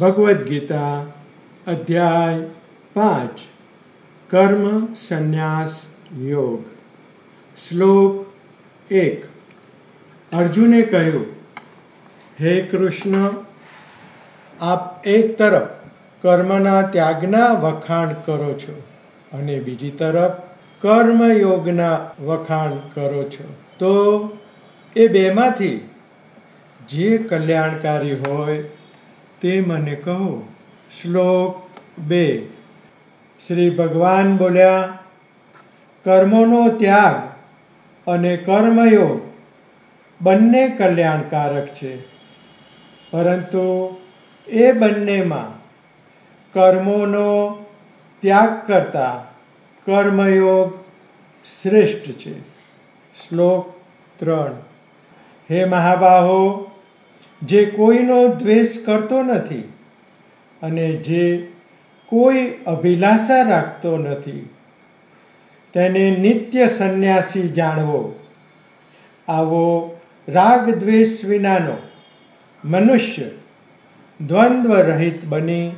ભગવદ્ ગીતા અધ્યાય પાંચ, કર્મ સંન્યાસ યોગ. શ્લોક એક. અર્જુને કહ્યું, હે કૃષ્ણ, આપ એક તરફ કર્મના ત્યાગના વખાણ કરો છો અને બીજી તરફ કર્મયોગના વખાણ કરો છો. તો એ બેમાંથી જે કલ્યાણકારી હોય તે મને કહો. શ્લોક બે. શ્રી ભગવાન બોલ્યા, કર્મોનો ત્યાગ અને કર્મયોગ બંને કલ્યાણકારક છે. પરંતુ એ બંનેમાં કર્મોનો ત્યાગ કરતા કર્મયોગ શ્રેષ્ઠ છે. શ્લોક ત્રણ. હે મહાબાહો જે કોઈનો દ્વેષ કરતો નથી અને જે કોઈ અભિલાષા રાખતો નથી, તેને નિત્ય સંન્યાસી જાણવો. આવો રાગ દ્વેષ વિનાનો મનુષ્ય દ્વંદ્વ રહિત બની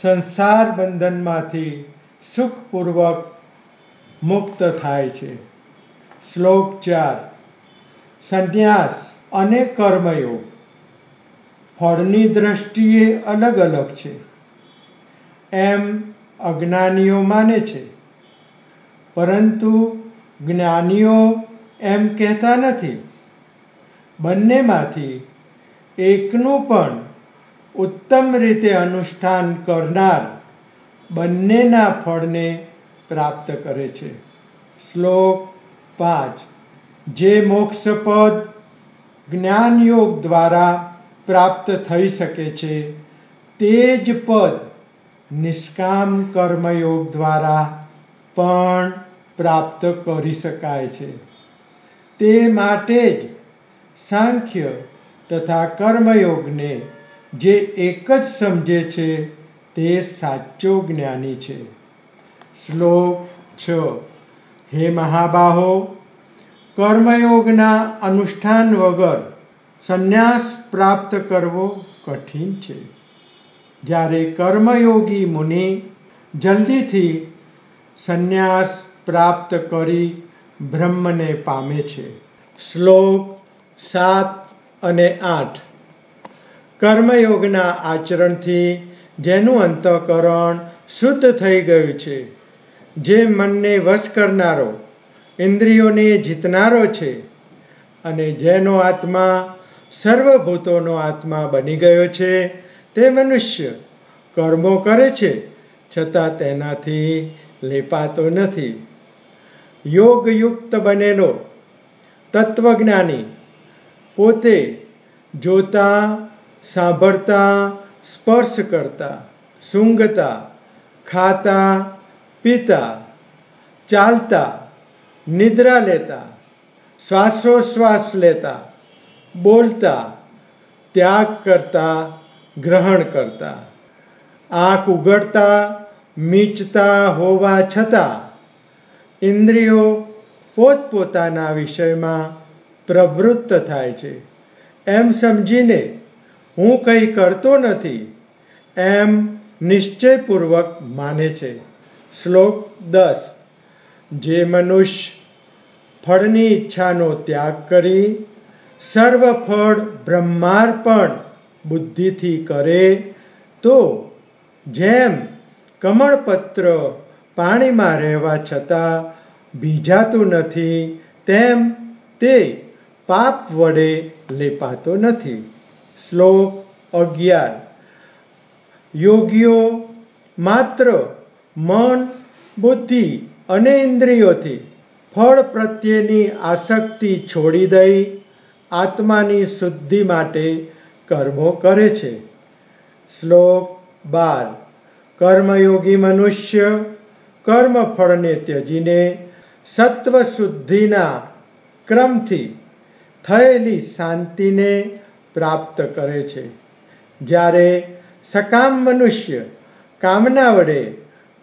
સંસાર બંધનમાંથી સુખપૂર્વક મુક્ત થાય છે. શ્લોક ચાર. સંન્યાસ અને કર્મયોગ ફળની દ્રષ્ટિએ અલગ અલગ છે. એમ અજ્ઞાનીઓ માને છે. પરંતુ જ્ઞાનીઓ એમ કહેતા નથી. બંનેમાંથી એકનું પણ ઉત્તમ રીતે અનુષ્ઠાન કરનાર બંનેના ફળને પ્રાપ્ત કરે છે. શ્લોક પાંચ. જે મોક્ષપદ જ્ઞાનયોગ દ્વારા પ્રાપ્ત થઈ શકે છે. તે જ પદ નિષ્કામ કર્મયોગ દ્વારા પણ પ્રાપ્ત કરી શકાય છે. તે માટે જ સાંખ્ય તથા કર્મયોગને જે એક જ સમજે છે તે સાચો જ્ઞાની છે. શ્લોક છ. હે મહાબાહો કર્મયોગના અનુષ્ઠાન વગર સંન્યાસ પ્રાપ્ત કરવો કઠિન છે. જ્યારે કર્મયોગી મુનિ જલ્દીથી સંન્યાસ પ્રાપ્ત કરી બ્રહ્મને પામે છે. શ્લોક સાત અને આઠ. કર્મયોગના આચરણથી જેનું અંતઃકરણ શુદ્ધ થઈ ગયું છે. જે મનને વશ કરનારો ઇન્દ્રિયોને જીતનારો છે અને જેનો આત્મા સર્વભૂતોનો આત્મા બની ગયો છે, તે મનુષ્ય કર્મો કરે છે, છતાં તેનાથી લેપાતો નથી. યોગયુક્ત બનેલો તત્વજ્ઞાની પોતે જોતા, સાંભળતા, સ્પર્શ કરતા, સૂંઘતા, ખાતા, પીતા, ચાલતા નિદ્રા લેતા, શ્વાસોશ્વાસ લેતા, બોલતા, ત્યાગ કરતા, ગ્રહણ કરતા. આંખ ઉઘડતા, મીચતા હોવા છતાં ઇન્દ્રિયો પોતપોતાના વિષયમાં પ્રવૃત્ત થાય છે. એમ સમજીને હું કંઈ કરતો નથી, એમ નિશ્ચયપૂર્વક માને છે. શ્લોક દસ. જે મનુષ્ય ફળની ઈચ્છાનો ત્યાગ કરી સર્વ ફળ બ્રહ્માર્પણ બુદ્ધિથી કરે તો જેમ કમળપત્ર પાણીમાં રહેવા છતાં ભીજાતું નથી, તેમ તે પાપ વડે લેપાતો નથી. શ્લોક અગિયાર. યોગીઓ માત્ર મન, બુદ્ધિ અને ઇન્દ્રિયોથી ફળ પ્રત્યેની આસક્તિ છોડી દઈ આત્માની શુદ્ધિ માટે કર્મો કરે છે. શ્લોક બાર. કર્મયોગી મનુષ્ય કર્મ ફળને ત્યજીને સત્વ શુદ્ધિના ક્રમથી થયેલી શાંતિને પ્રાપ્ત કરે છે. જ્યારે સકામ મનુષ્ય કામના વડે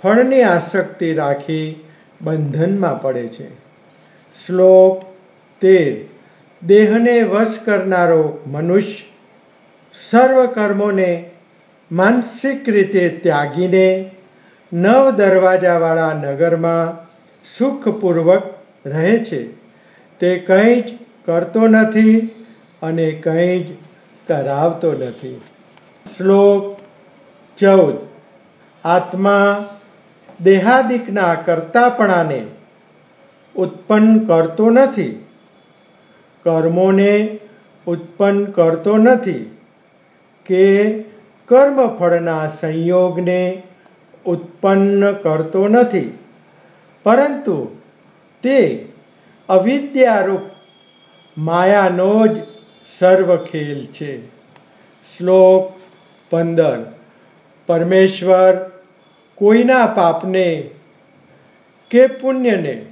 ફળની આસક્તિ રાખી બંધનમાં પડે છે. શ્લોક તેર. દેહને વશ કરનારો મનુષ્ય સર્વ કર્મોને માનસિક રીતે ત્યાગીને નવ દરવાજાવાળા નગરમાં સુખપૂર્વક રહે છે. તે કંઈ જ કરતો નથી અને કંઈ જ કરાવતો નથી. શ્લોક ચૌદ. આત્મા દેહાદિકના કરતાપણાને ઉત્પન્ન કરતો નથી. કર્મોને ઉત્પન્ન કરતો નથી કે કર્મફળના સંયોગને ઉત્પન્ન કરતો નથી. પરંતુ તે અવિદ્યારૂપ માયાનો જ સર્વ ખેલ છે. શ્લોક પંદર. પરમેશ્વર કોઈના પાપને કે પુણ્યને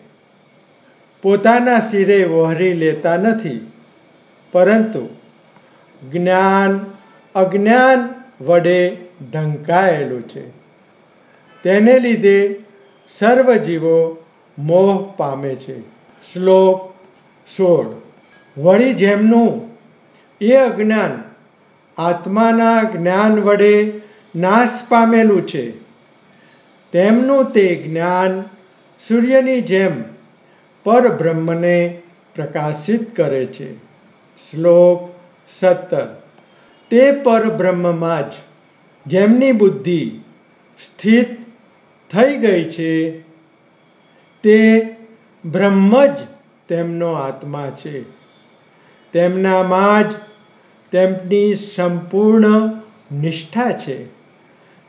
પોતાના શિરે વહોરી લેતા નથી. પરંતુ જ્ઞાન, અજ્ઞાન વડે ઢંકાયેલું છે. તેને લીધે સર્વ જીવો મોહ પામે છે. શ્લોક સોળ. વળી જેમનું એ અજ્ઞાન આત્માના જ્ઞાન વડે નાશ પામેલું છે, તેમનું તે જ્ઞાન સૂર્યની જેમ પરબ્રહ્મને પ્રકાશિત કરે છે. શ્લોક સત્તર. તે પરબ્રહ્મમાં જ જેમની બુદ્ધિ સ્થિત થઈ ગઈ છે, તે બ્રહ્મ જ તેમનો આત્મા છે. તેમનામાં જ તેમની સંપૂર્ણ નિષ્ઠા છે.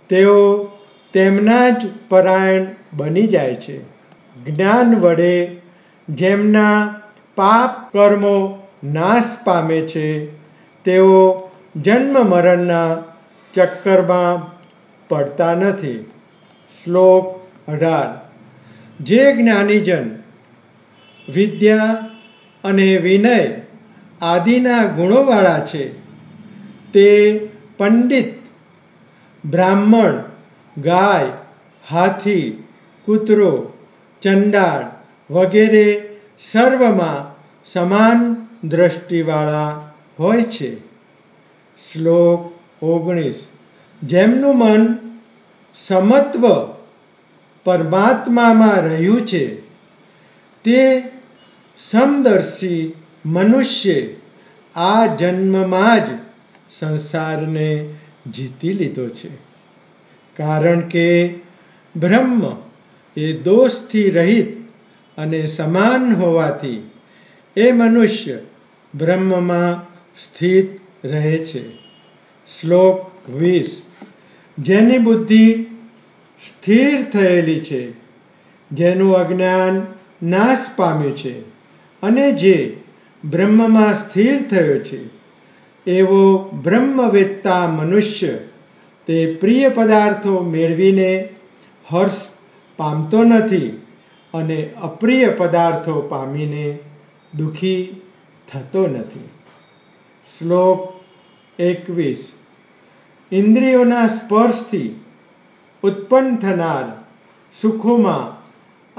તેઓ તેમના જ પરાયણ બની જાય છે. જ્ઞાન વડે જેમના પાપ કર્મો નાશ પામે છે, તેઓ જન્મ મરણના ચક્કરમાં પડતા નથી. શ્લોક અઢાર. જે જ્ઞાનીજન વિદ્યા અને વિનય આદિના ગુણોવાળા છે, તે પંડિત, બ્રાહ્મણ, ગાય, હાથી, કૂતરો, ચંડાળ વગેરે સર્વમાં સમાન દ્રષ્ટિવાળા હોય છે. શ્લોક ઓગણીસ. જેમનું મન સમત્વ પરમાત્મામાં રહ્યું છે, તે સમદર્શી મનુષ્ય આ જન્મમાં જ સંસારને જીતી લીધો છે. કારણ કે બ્રહ્મ એ દોષથી રહિત અને સમાન હોવાથી એ મનુષ્ય બ્રહ્મમાં સ્થિત રહે છે. શ્લોક વીસ. જેની બુદ્ધિ સ્થિર થયેલી છે, જેનું અજ્ઞાન નાશ પામ્યું છે અને જે બ્રહ્મમાં સ્થિર થયો છે, એવો બ્રહ્મવેત્તા મનુષ્ય તે પ્રિય પદાર્થો મેળવીને હર્ષ પામતો નથી. અને અપ્રિય પદાર્થો પામીને દુઃખી થતો નથી. શ્લોક એકવીસ. ઇન્દ્રિયોના સ્પર્શથી ઉત્પન્ન થનાર સુખોમાં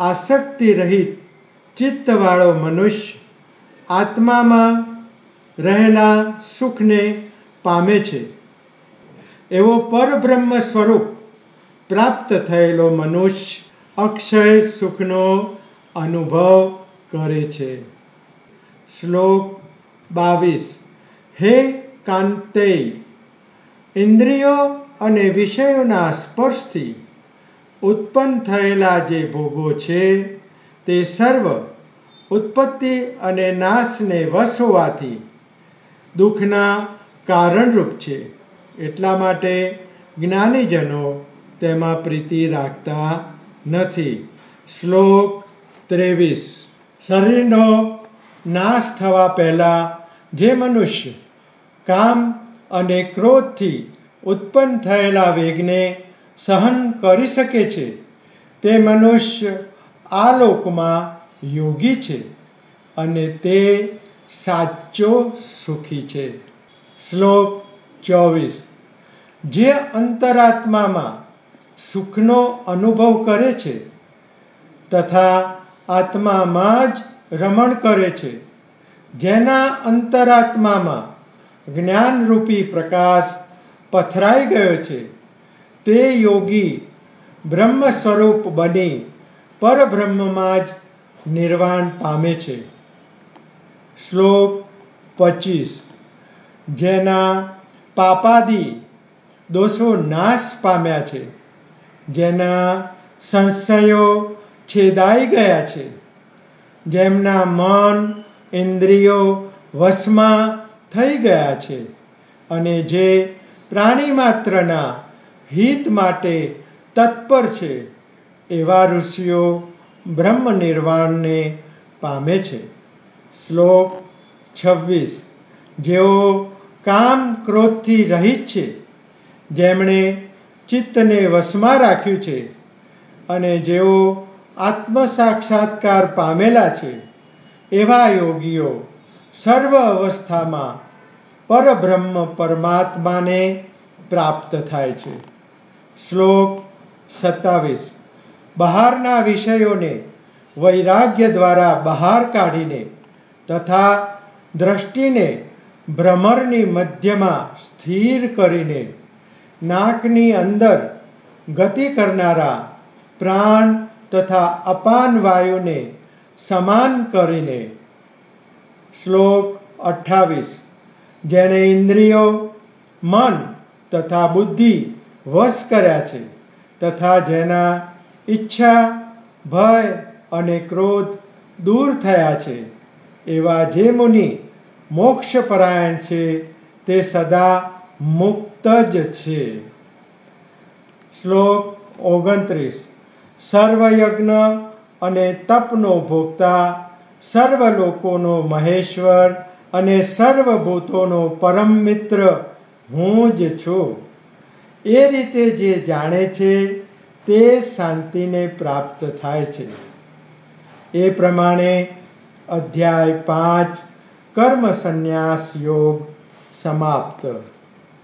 આસક્તિ રહિત ચિત્તવાળો મનુષ્ય આત્મામાં રહેલા સુખને પામે છે. એવો પરબ્રહ્મ સ્વરૂપ પ્રાપ્ત થયેલો મનુષ્ય અક્ષય સુખનો અનુભવ કરે છે. શ્લોક બાવીસ. હે કાંતેય, ઇન્દ્રિયો અને વિષયોના સ્પર્શથી ઉત્પન્ન થયેલા જે ભોગો છે, તે સર્વ ઉત્પત્તિ અને નાશને વશ હોવાથી દુઃખના કારણરૂપ છે. એટલા માટે જ્ઞાનીજનો તેમાં પ્રીતિ રાખતા નથી. શ્લોક ત્રેવીસ. શરીરનો નાશ થવા પહેલાં જે મનુષ્ય કામ અને ક્રોધથી ઉત્પન્ન થયેલા વેગને સહન કરી શકે છે, તે મનુષ્ય આ લોકમાં યોગી છે અને તે સાચો સુખી છે. શ્લોક ચોવીસ. જે અંતરાત્મામાં સુખનો અનુભવ કરે છે તથા આત્મામાં જ રમણ કરે છે. જેના અંતરાત્મામાં જ્ઞાનરૂપી પ્રકાશ પથરાઈ ગયો છે, તે યોગી બ્રહ્મ સ્વરૂપ બની પરબ્રહ્મમાં જ નિર્વાણ પામે છે. શ્લોક પચીસ. જેના પાપાદી દોષો નાશ પામ્યા છે. જેના સંશયો છેદાઈ ગયા છે. જેમના મન, ઇન્દ્રિયો વશમાં થઈ ગયા છે અને જે પ્રાણી માત્રના હિત માટે તત્પર છે, એવા ઋષિઓ બ્રહ્મ નિર્વાણને પામે છે. શ્લોક છવ્વીસ. જેઓ કામ ક્રોધથી રહિત છે, જેમણે ચિત્તને વશમાં રાખ્યું છે અને જેઓ આત્મ સાક્ષાત્કાર પામેલા છે, એવા યોગીઓ સર્વ અવસ્થામાં પરબ્રહ્મ પરમાત્માને પ્રાપ્ત થાય છે. શ્લોક સત્તાવીસ. બહારના વિષયોને વૈરાગ્ય દ્વારા બહાર કાઢીને તથા દ્રષ્ટિને ભ્રમરની મધ્યમાં સ્થિર કરીને નાકની અંદર ગતિ કરનારા પ્રાણ તથા અપાન વાયુને સમાન કરીને શ્લોક અઠ્ઠાવીસ, જેણે ઇન્દ્રિયો, મન તથા બુદ્ધિ વશ કર્યા છે તથા જેના ઈચ્છા, ભય અને ક્રોધ દૂર થયા છે, એવા જે મુનિ મોક્ષપરાયણ છે તે સદા મુક્ત જ છે. શ્લોક ઓગણત્રીસ. સર્વયજ્ઞ અને તપનો ભોગતા સર્વ લોકોનો મહેશ્વર અને સર્વભૂતોનો પરમ મિત્ર હું જ છું. એ રીતે જે જાણે છે તે શાંતિને પ્રાપ્ત થાય છે. એ પ્રમાણે અધ્યાય પાંચ કર્મ સંન્યાસ યોગ સમાપ્ત.